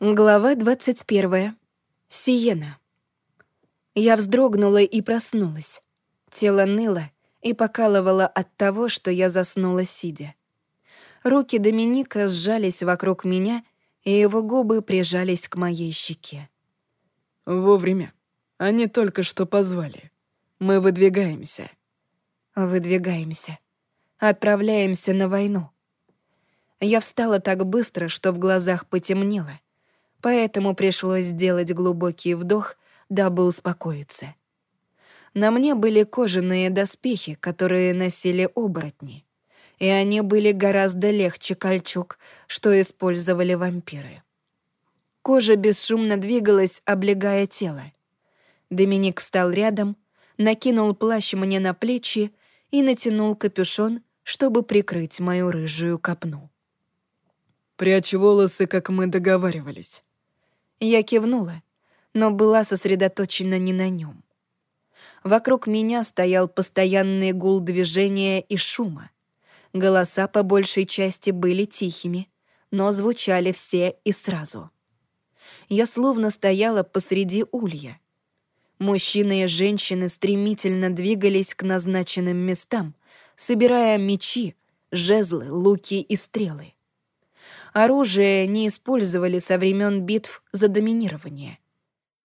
Глава 21. Сиена. Я вздрогнула и проснулась. Тело ныло и покалывало от того, что я заснула сидя. Руки Доминика сжались вокруг меня, и его губы прижались к моей щеке. «Вовремя. Они только что позвали. Мы выдвигаемся». «Выдвигаемся. Отправляемся на войну». Я встала так быстро, что в глазах потемнело — поэтому пришлось сделать глубокий вдох, дабы успокоиться. На мне были кожаные доспехи, которые носили оборотни, и они были гораздо легче кольчуг, что использовали вампиры. Кожа бесшумно двигалась, облегая тело. Доминик встал рядом, накинул плащ мне на плечи и натянул капюшон, чтобы прикрыть мою рыжую копну. «Прячь волосы, как мы договаривались», я кивнула, но была сосредоточена не на нем. Вокруг меня стоял постоянный гул движения и шума. Голоса по большей части были тихими, но звучали все и сразу. Я словно стояла посреди улья. Мужчины и женщины стремительно двигались к назначенным местам, собирая мечи, жезлы, луки и стрелы. Оружие не использовали со времен битв за доминирование.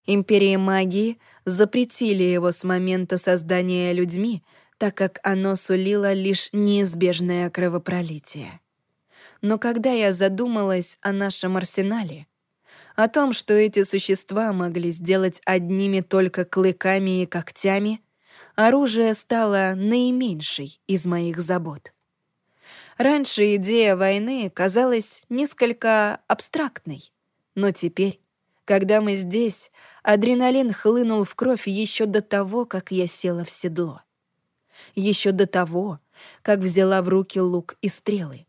Империя магии запретили его с момента создания людьми, так как оно сулило лишь неизбежное кровопролитие. Но когда я задумалась о нашем арсенале, о том, что эти существа могли сделать одними только клыками и когтями, оружие стало наименьшей из моих забот. Раньше идея войны казалась несколько абстрактной, но теперь, когда мы здесь, адреналин хлынул в кровь еще до того, как я села в седло. Еще до того, как взяла в руки лук и стрелы.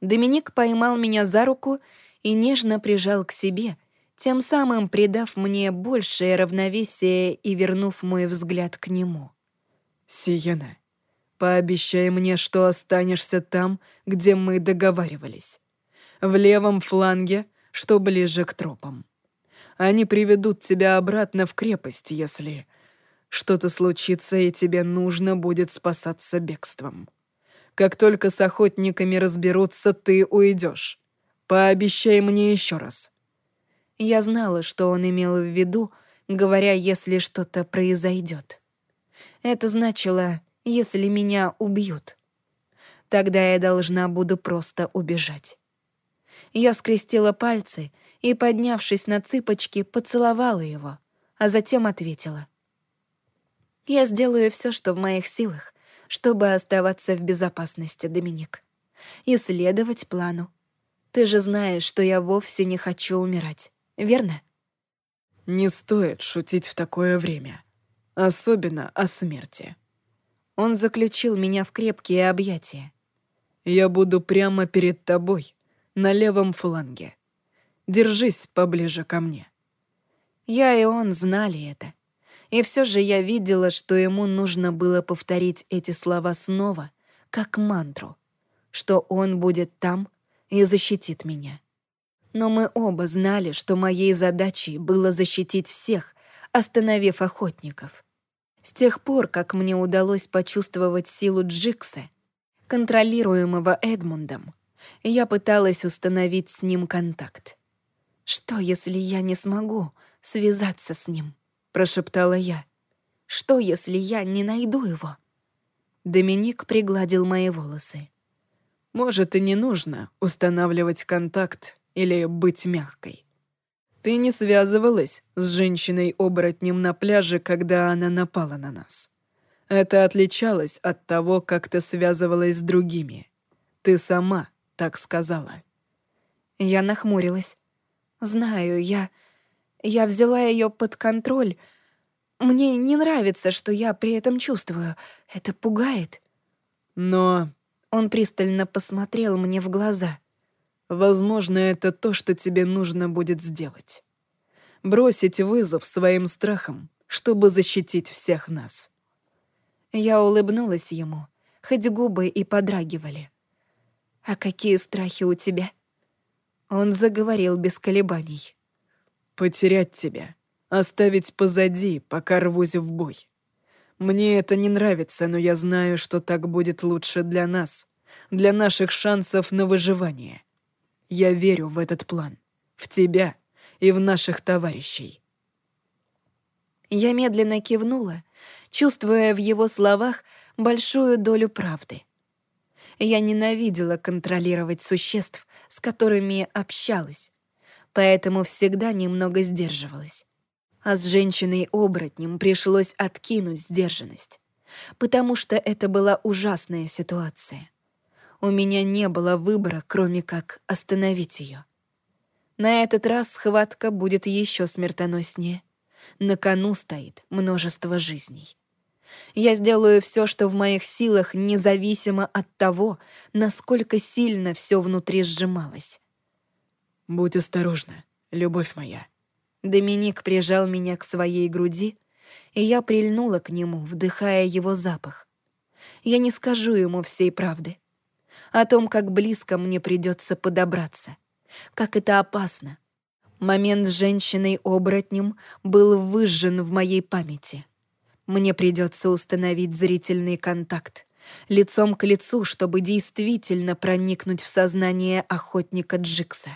Доминик поймал меня за руку и нежно прижал к себе, тем самым придав мне большее равновесие и вернув мой взгляд к нему. «Сиена, Пообещай мне, что останешься там, где мы договаривались. В левом фланге, что ближе к тропам. Они приведут тебя обратно в крепость, если что-то случится, и тебе нужно будет спасаться бегством. Как только с охотниками разберутся, ты уйдешь. Пообещай мне еще раз». Я знала, что он имел в виду, говоря, если что-то произойдет. Это значило если меня убьют. Тогда я должна буду просто убежать. Я скрестила пальцы и, поднявшись на цыпочки, поцеловала его, а затем ответила. «Я сделаю все, что в моих силах, чтобы оставаться в безопасности, Доминик, и следовать плану. Ты же знаешь, что я вовсе не хочу умирать, верно?» «Не стоит шутить в такое время, особенно о смерти», он заключил меня в крепкие объятия. «Я буду прямо перед тобой, на левом фланге. Держись поближе ко мне». Я и он знали это. И все же я видела, что ему нужно было повторить эти слова снова, как мантру, что он будет там и защитит меня. Но мы оба знали, что моей задачей было защитить всех, остановив охотников. С тех пор, как мне удалось почувствовать силу Джикса, контролируемого Эдмундом, я пыталась установить с ним контакт. «Что, если я не смогу связаться с ним?» — прошептала я. «Что, если я не найду его?» Доминик пригладил мои волосы. «Может, и не нужно устанавливать контакт или быть мягкой. Ты не связывалась с женщиной-оборотнем на пляже, когда она напала на нас. Это отличалось от того, как ты связывалась с другими. Ты сама так сказала. Я нахмурилась. Знаю, я... Я взяла ее под контроль. Мне не нравится, что я при этом чувствую. Это пугает. Но... Он пристально посмотрел мне в глаза — Возможно, это то, что тебе нужно будет сделать. Бросить вызов своим страхам, чтобы защитить всех нас. Я улыбнулась ему, хоть губы и подрагивали. «А какие страхи у тебя?» Он заговорил без колебаний. «Потерять тебя, оставить позади, пока рвусь в бой. Мне это не нравится, но я знаю, что так будет лучше для нас, для наших шансов на выживание. Я верю в этот план, в тебя и в наших товарищей». Я медленно кивнула, чувствуя в его словах большую долю правды. Я ненавидела контролировать существ, с которыми общалась, поэтому всегда немного сдерживалась. А с женщиной-оборотнем пришлось откинуть сдержанность, потому что это была ужасная ситуация. У меня не было выбора, кроме как остановить ее. На этот раз схватка будет еще смертоноснее. На кону стоит множество жизней. Я сделаю все, что в моих силах, независимо от того, насколько сильно все внутри сжималось. «Будь осторожна, любовь моя». Доминик прижал меня к своей груди, и я прильнула к нему, вдыхая его запах. Я не скажу ему всей правды. О том, как близко мне придется подобраться. Как это опасно. Момент с женщиной-оборотнем был выжжен в моей памяти — мне придется установить зрительный контакт, лицом к лицу, чтобы действительно проникнуть в сознание охотника Джикса.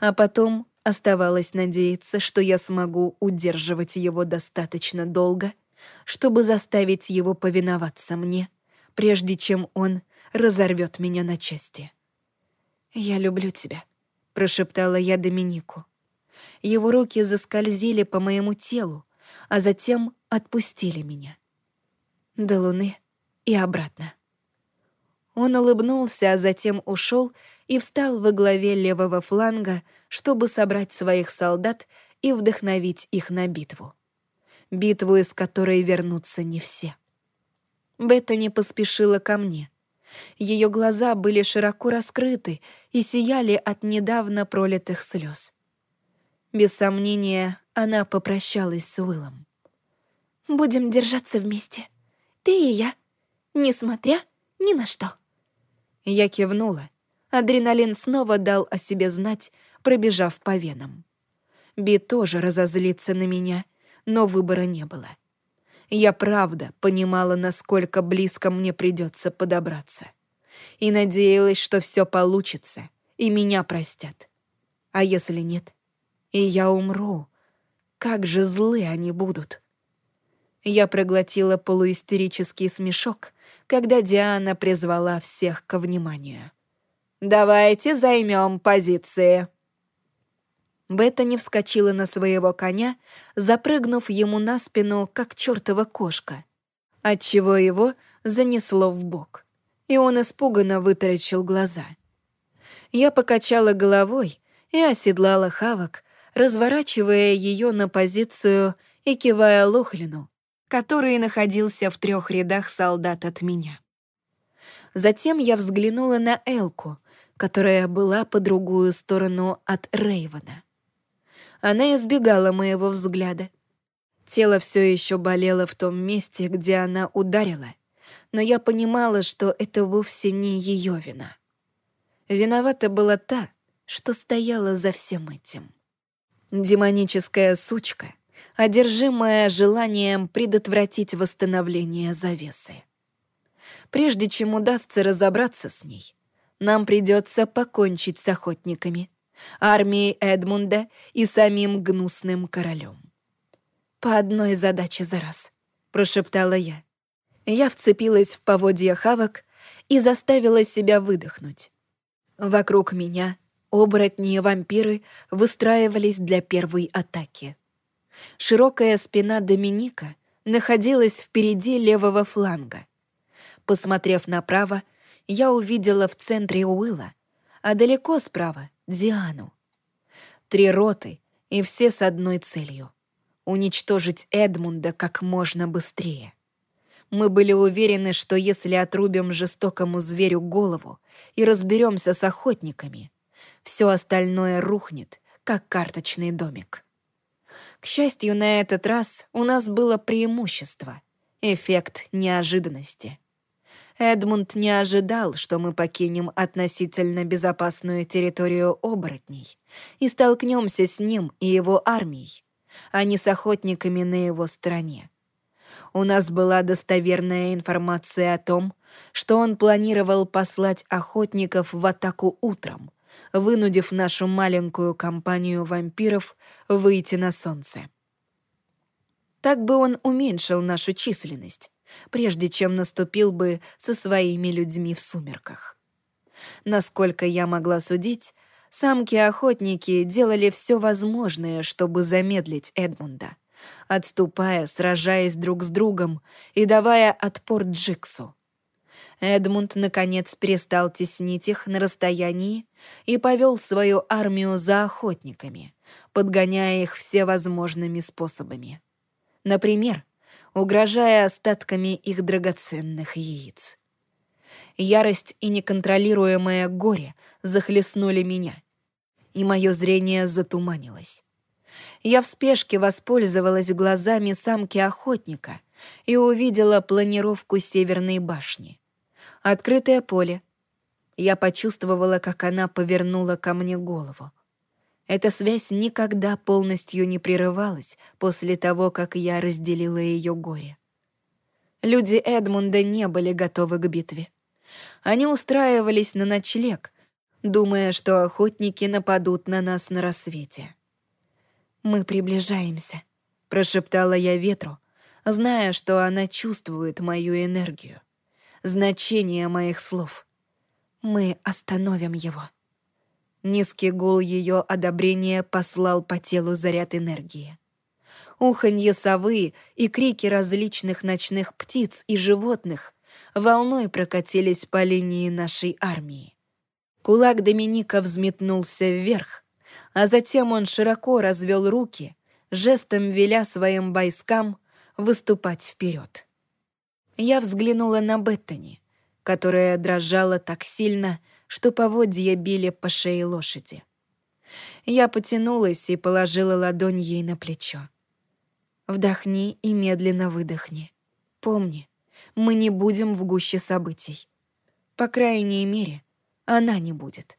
А потом оставалось надеяться, что я смогу удерживать его достаточно долго, чтобы заставить его повиноваться мне, прежде чем он разорвет меня на части. «Я люблю тебя», — прошептала я Доминику. Его руки заскользили по моему телу, а затем отпустили меня. До луны и обратно. Он улыбнулся, а затем ушел и встал во главе левого фланга, чтобы собрать своих солдат и вдохновить их на битву. Битву, из которой вернутся не все. Бетта не поспешила ко мне. Ее глаза были широко раскрыты и сияли от недавно пролитых слез. Без сомнения, она попрощалась с Уиллом. «Будем держаться вместе. Ты и я. Несмотря ни на что». Я кивнула. Адреналин снова дал о себе знать, пробежав по венам. Би тоже разозлится на меня, но выбора не было. Я правда понимала, насколько близко мне придется подобраться. И надеялась, что все получится, и меня простят. А если нет, и я умру, как же злы они будут. Я проглотила полуистерический смешок, когда Диана призвала всех ко вниманию. «Давайте займем позиции». Бета не вскочила на своего коня, запрыгнув ему на спину, как чертова кошка, отчего его занесло в бок, и он испуганно вытаращил глаза. Я покачала головой и оседлала Хавок, разворачивая ее на позицию и кивая Лохлину, который находился в трех рядах солдат от меня. Затем я взглянула на Элку, которая была по другую сторону от Рейвана. Она избегала моего взгляда. Тело все еще болело в том месте, где она ударила, но я понимала, что это вовсе не ее вина. Виновата была та, что стояла за всем этим. Демоническая сучка, одержимая желанием предотвратить восстановление завесы. Прежде чем удастся разобраться с ней, нам придется покончить с охотниками, армией Эдмунда и самим гнусным королем. «По одной задаче за раз», — прошептала я. Я вцепилась в поводья хавок и заставила себя выдохнуть. Вокруг меня Оборотни и вампиры выстраивались для первой атаки. Широкая спина Доминика находилась впереди левого фланга. Посмотрев направо, я увидела в центре Уилла, а далеко справа — Диану. Три роты, и все с одной целью — уничтожить Эдмунда как можно быстрее. Мы были уверены, что если отрубим жестокому зверю голову и разберемся с охотниками, все остальное рухнет, как карточный домик. К счастью, на этот раз у нас было преимущество — эффект неожиданности. Эдмунд не ожидал, что мы покинем относительно безопасную территорию оборотней и столкнемся с ним и его армией, а не с охотниками на его стороне. У нас была достоверная информация о том, что он планировал послать охотников в атаку утром, вынудив нашу маленькую компанию вампиров выйти на солнце. Так бы он уменьшил нашу численность, прежде чем наступил бы со своими людьми в сумерках. Насколько я могла судить, самки-охотники делали все возможное, чтобы замедлить Эдмунда, отступая, сражаясь друг с другом и давая отпор Джиксу. Эдмунд, наконец, перестал теснить их на расстоянии и повел свою армию за охотниками, подгоняя их всевозможными способами. Например, угрожая остатками их драгоценных яиц. Ярость и неконтролируемое горе захлестнули меня, и мое зрение затуманилось. Я в спешке воспользовалась глазами самки-охотника и увидела планировку Северной башни. Открытое поле. Я почувствовала, как она повернула ко мне голову. Эта связь никогда полностью не прерывалась после того, как я разделила ее горе. Люди Эдмунда не были готовы к битве. Они устраивались на ночлег, думая, что охотники нападут на нас на рассвете. «Мы приближаемся», — прошептала я ветру, зная, что она чувствует мою энергию, значение моих слов. «Мы остановим его». Низкий гул ее одобрения послал по телу заряд энергии. Уханье совы и крики различных ночных птиц и животных волной прокатились по линии нашей армии. Кулак Доминика взметнулся вверх, а затем он широко развел руки, жестом веля своим войскам выступать вперед. Я взглянула на Беттани, которая дрожала так сильно, что поводья били по шее лошади. Я потянулась и положила ладонь ей на плечо. Вдохни и медленно выдохни. Помни, мы не будем в гуще событий. По крайней мере, она не будет.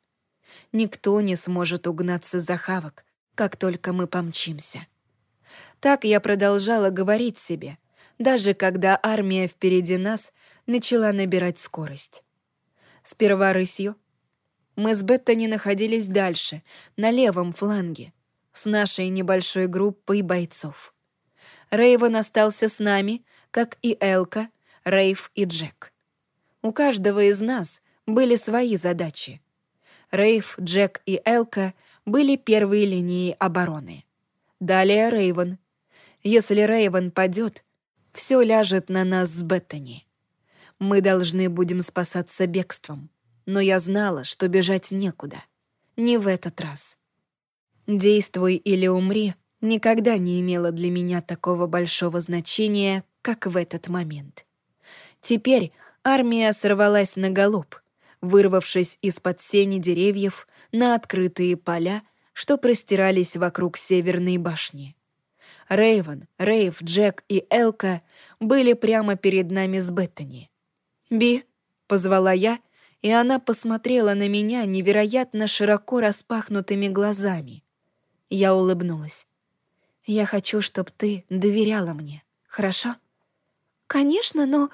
Никто не сможет угнаться за хавок, как только мы помчимся. Так я продолжала говорить себе, даже когда армия впереди нас начала набирать скорость. Сперва рысью, мы с Беттани находились дальше, на левом фланге, с нашей небольшой группой бойцов. Рейвен остался с нами, как и Элка, Рейв и Джек. У каждого из нас были свои задачи. Рейв, Джек и Элка были первой линией обороны. Далее Рейвен. Если Рейвен падет, все ляжет на нас с Беттани. Мы должны будем спасаться бегством но я знала, что бежать некуда. Не в этот раз. «Действуй или умри» никогда не имело для меня такого большого значения, как в этот момент. Теперь армия сорвалась на галоп, вырвавшись из-под сени деревьев на открытые поля, что простирались вокруг Северной башни. Рейвен, Рейв, Джек и Элка были прямо перед нами с Беттани. «Би», — позвала я, и она посмотрела на меня невероятно широко распахнутыми глазами. Я улыбнулась. «Я хочу, чтобы ты доверяла мне, хорошо?» «Конечно, но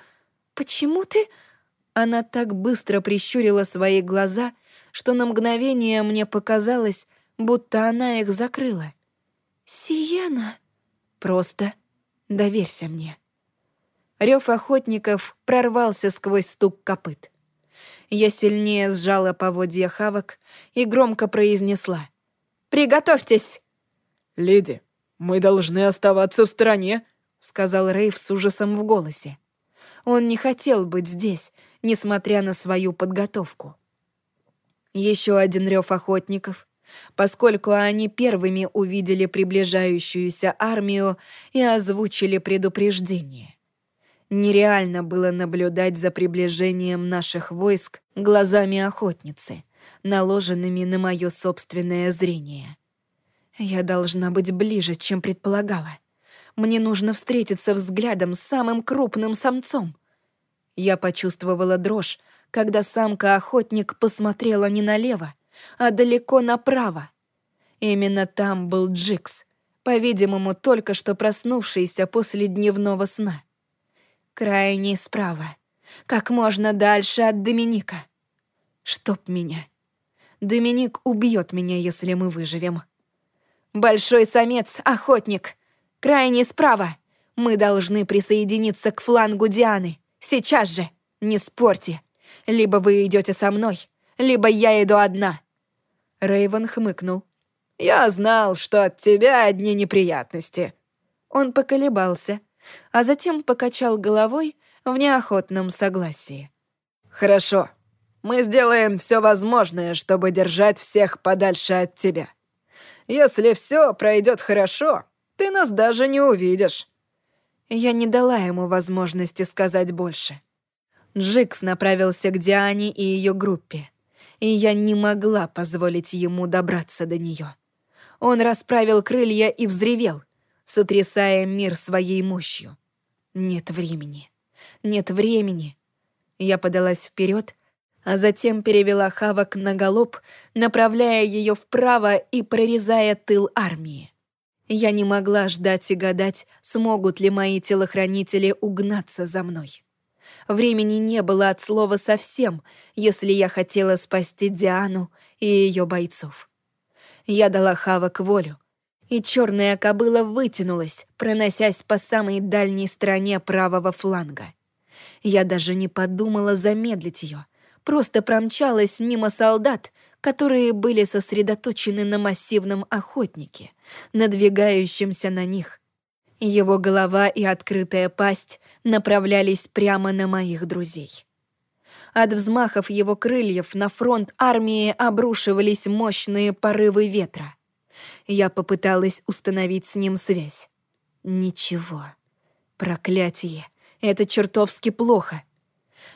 почему ты...» Она так быстро прищурила свои глаза, что на мгновение мне показалось, будто она их закрыла. «Сиена...» «Просто доверься мне». Рев охотников прорвался сквозь стук копыт. Я сильнее сжала поводья хавок и громко произнесла. «Приготовьтесь!» «Леди, мы должны оставаться в стороне», — сказал Рейв с ужасом в голосе. Он не хотел быть здесь, несмотря на свою подготовку. Еще один рев охотников, поскольку они первыми увидели приближающуюся армию и озвучили предупреждение. Нереально было наблюдать за приближением наших войск глазами охотницы, наложенными на мое собственное зрение. Я должна быть ближе, чем предполагала. Мне нужно встретиться взглядом с самым крупным самцом. Я почувствовала дрожь, когда самка-охотник посмотрела не налево, а далеко направо. Именно там был Джикс, по-видимому, только что проснувшийся после дневного сна. Крайний справа, как можно дальше от Доминика. Чтоб меня. Доминик убьет меня, если мы выживем. Большой самец, охотник. Крайний справа. Мы должны присоединиться к флангу Дианы. Сейчас же. Не спорьте. Либо вы идете со мной, либо я иду одна. Рейвен хмыкнул. «Я знал, что от тебя одни неприятности». Он поколебался, а затем покачал головой в неохотном согласии. «Хорошо. Мы сделаем все возможное, чтобы держать всех подальше от тебя. Если все пройдет хорошо, ты нас даже не увидишь». Я не дала ему возможности сказать больше. Джикс направился к Диане и ее группе и я не могла позволить ему добраться до нее. Он расправил крылья и взревел, сотрясая мир своей мощью. Нет времени. Нет времени. Я подалась вперед, а затем перевела Хавок на галоп, направляя ее вправо и прорезая тыл армии. Я не могла ждать и гадать, смогут ли мои телохранители угнаться за мной. Времени не было от слова совсем, если я хотела спасти Диану и ее бойцов. Я дала Хавок волю, и черная кобыла вытянулась, проносясь по самой дальней стороне правого фланга. Я даже не подумала замедлить ее, просто промчалась мимо солдат, которые были сосредоточены на массивном охотнике, надвигающемся на них. Его голова и открытая пасть направлялись прямо на моих друзей. От взмахов его крыльев на фронт армии обрушивались мощные порывы ветра. Я попыталась установить с ним связь. Ничего. Проклятие. Это чертовски плохо.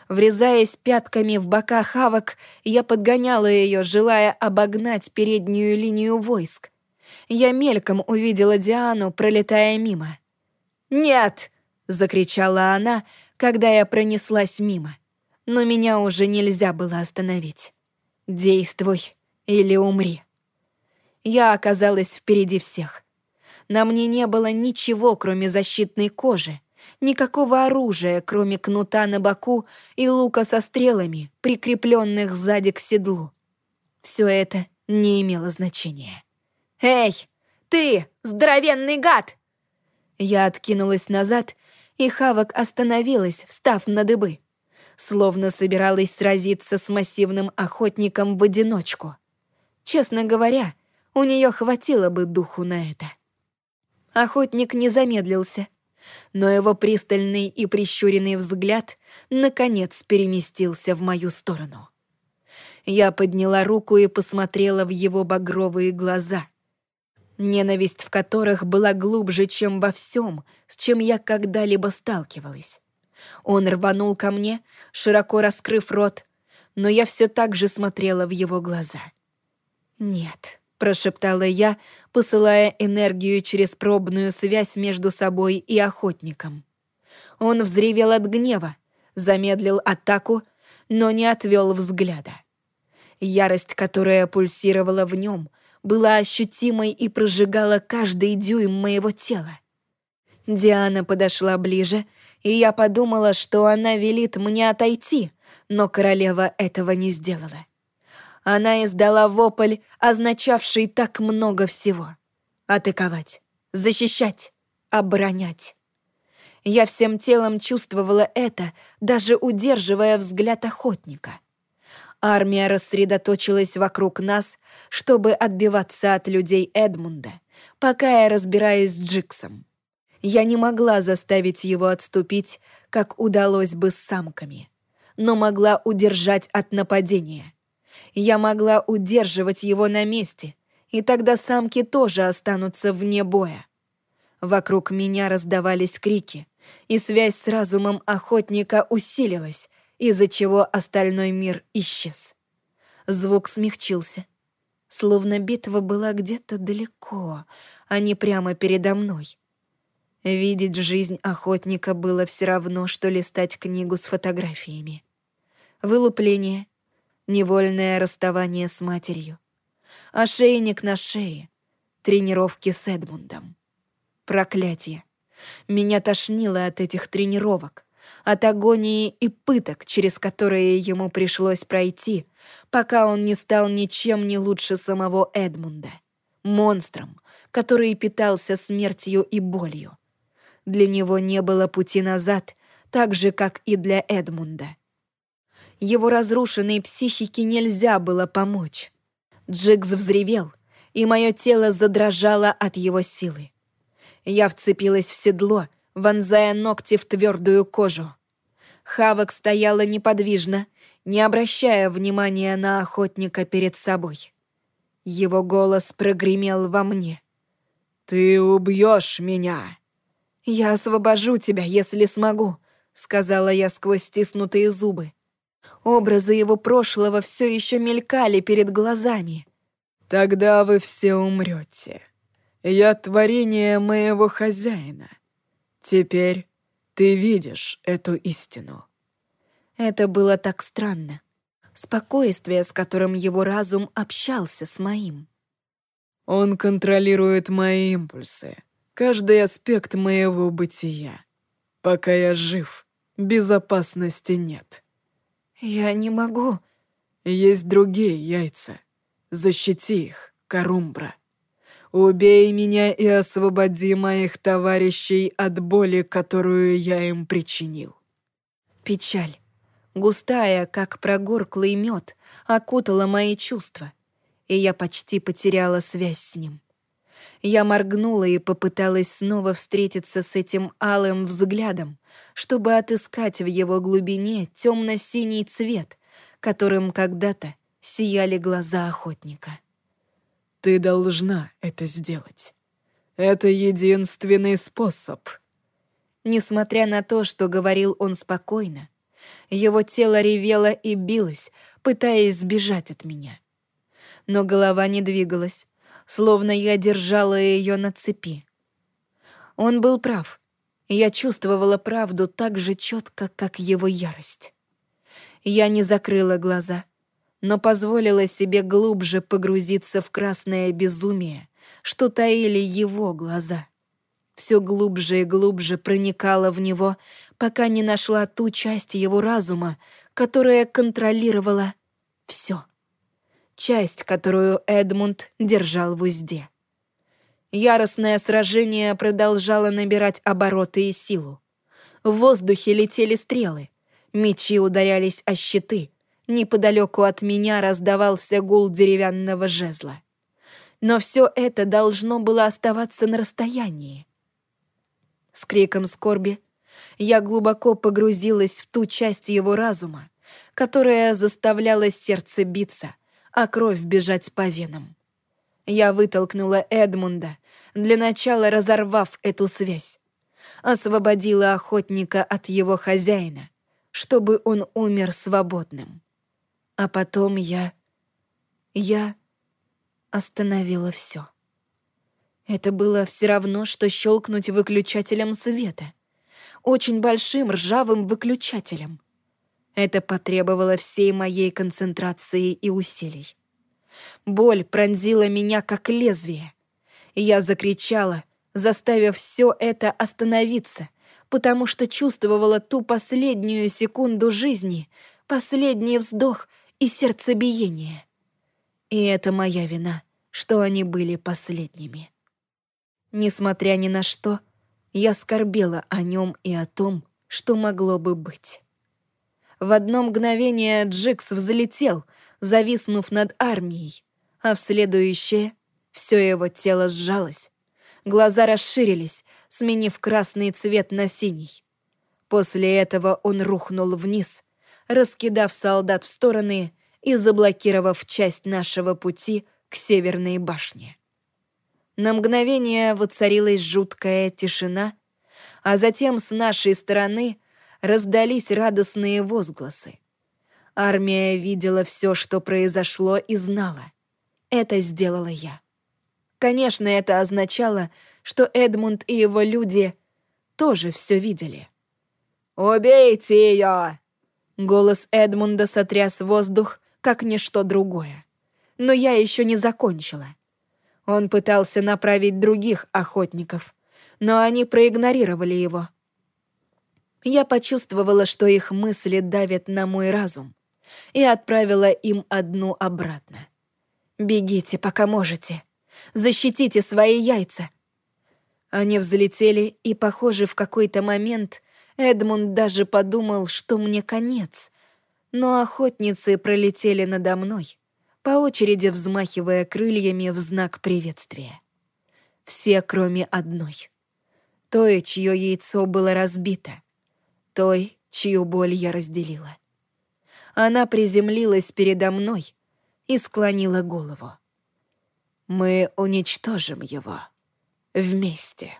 Врезаясь пятками в бока хавок, я подгоняла ее, желая обогнать переднюю линию войск. Я мельком увидела Диану, пролетая мимо. «Нет!» — закричала она, когда я пронеслась мимо. Но меня уже нельзя было остановить. «Действуй или умри». Я оказалась впереди всех. На мне не было ничего, кроме защитной кожи, никакого оружия, кроме кнута на боку и лука со стрелами, прикрепленных сзади к седлу. Все это не имело значения. «Эй, ты, здоровенный гад!» Я откинулась назад и Хавок остановилась, встав на дыбы. Словно собиралась сразиться с массивным охотником в одиночку. Честно говоря, у нее хватило бы духу на это. Охотник не замедлился, но его пристальный и прищуренный взгляд наконец переместился в мою сторону. Я подняла руку и посмотрела в его багровые глаза — ненависть в которых была глубже, чем во всем, с чем я когда-либо сталкивалась. Он рванул ко мне, широко раскрыв рот, но я все так же смотрела в его глаза. «Нет», — прошептала я, посылая энергию через пробную связь между собой и охотником. Он взревел от гнева, замедлил атаку, но не отвел взгляда. Ярость, которая пульсировала в нем, была ощутимой и прожигала каждый дюйм моего тела. Диана подошла ближе, и я подумала, что она велит мне отойти, но королева этого не сделала. Она издала вопль, означавший так много всего. Атаковать, защищать, оборонять. Я всем телом чувствовала это, даже удерживая взгляд охотника — Армия рассредоточилась вокруг нас, чтобы отбиваться от людей Эдмунда, пока я разбираюсь с Джиксом. Я не могла заставить его отступить, как удалось бы с самками, но могла удержать от нападения. Я могла удерживать его на месте, и тогда самки тоже останутся вне боя. Вокруг меня раздавались крики, и связь с разумом охотника усилилась, из-за чего остальной мир исчез. Звук смягчился, словно битва была где-то далеко, а не прямо передо мной. Видеть жизнь охотника было все равно, что листать книгу с фотографиями. Вылупление, невольное расставание с матерью, ошейник на шее, тренировки с Эдмундом. Проклятие. Меня тошнило от этих тренировок, от агонии и пыток, через которые ему пришлось пройти, пока он не стал ничем не лучше самого Эдмунда. Монстром, который питался смертью и болью. Для него не было пути назад, так же, как и для Эдмунда. Его разрушенной психике нельзя было помочь. Джикс взревел, и мое тело задрожало от его силы. Я вцепилась в седло, вонзая ногти в твердую кожу. Хавок стояла неподвижно, не обращая внимания на охотника перед собой. Его голос прогремел во мне. «Ты убьешь меня!» «Я освобожу тебя, если смогу», — сказала я сквозь стиснутые зубы. Образы его прошлого все еще мелькали перед глазами. «Тогда вы все умрете. Я творение моего хозяина. Теперь ты видишь эту истину». Это было так странно. Спокойствие, с которым его разум общался с моим. «Он контролирует мои импульсы, каждый аспект моего бытия. Пока я жив, безопасности нет. Я не могу. Есть другие яйца. Защити их, Карумбра. Убей меня и освободи моих товарищей от боли, которую я им причинил. Печаль, густая, как прогорклый мед, окутала мои чувства, и я почти потеряла связь с ним. Я моргнула и попыталась снова встретиться с этим алым взглядом, чтобы отыскать в его глубине темно-синий цвет, которым когда-то сияли глаза охотника. «Ты должна это сделать. Это единственный способ». Несмотря на то, что говорил он спокойно, его тело ревело и билось, пытаясь сбежать от меня. Но голова не двигалась, словно я держала ее на цепи. Он был прав. Я чувствовала правду так же четко, как его ярость. Я не закрыла глаза, но позволила себе глубже погрузиться в красное безумие, что таили его глаза. Все глубже и глубже проникала в него, пока не нашла ту часть его разума, которая контролировала все часть, которую Эдмунд держал в узде. Яростное сражение продолжало набирать обороты и силу. В воздухе летели стрелы, мечи ударялись о щиты, неподалеку от меня раздавался гул деревянного жезла. Но все это должно было оставаться на расстоянии. С криком скорби я глубоко погрузилась в ту часть его разума, которая заставляла сердце биться — а кровь бежать по венам. Я вытолкнула Эдмунда, для начала разорвав эту связь. Освободила охотника от его хозяина, чтобы он умер свободным. А потом я... Я остановила все. Это было все равно, что щелкнуть выключателем света. Очень большим ржавым выключателем. Это потребовало всей моей концентрации и усилий. Боль пронзила меня, как лезвие. Я закричала, заставив все это остановиться, потому что чувствовала ту последнюю секунду жизни, последний вздох и сердцебиение. И это моя вина, что они были последними. Несмотря ни на что, я скорбела о нем и о том, что могло бы быть. В одно мгновение Джикс взлетел, зависнув над армией, а в следующее все его тело сжалось. Глаза расширились, сменив красный цвет на синий. После этого он рухнул вниз, раскидав солдат в стороны и заблокировав часть нашего пути к северной башне. На мгновение воцарилась жуткая тишина, а затем с нашей стороны раздались радостные возгласы. Армия видела все, что произошло, и знала. Это сделала я. Конечно, это означало, что Эдмунд и его люди тоже все видели. «Убейте ее!» Голос Эдмунда сотряс воздух, как ничто другое. Но я еще не закончила. Он пытался направить других охотников, но они проигнорировали его. Я почувствовала, что их мысли давят на мой разум, и отправила им одну обратно. «Бегите, пока можете. Защитите свои яйца». Они взлетели, и, похоже, в какой-то момент Эдмунд даже подумал, что мне конец. Но охотницы пролетели надо мной, по очереди взмахивая крыльями в знак приветствия. Все, кроме одной. Той, чье яйцо было разбито. Той, чью боль я разделила. Она приземлилась передо мной и склонила голову. «Мы уничтожим его. Вместе».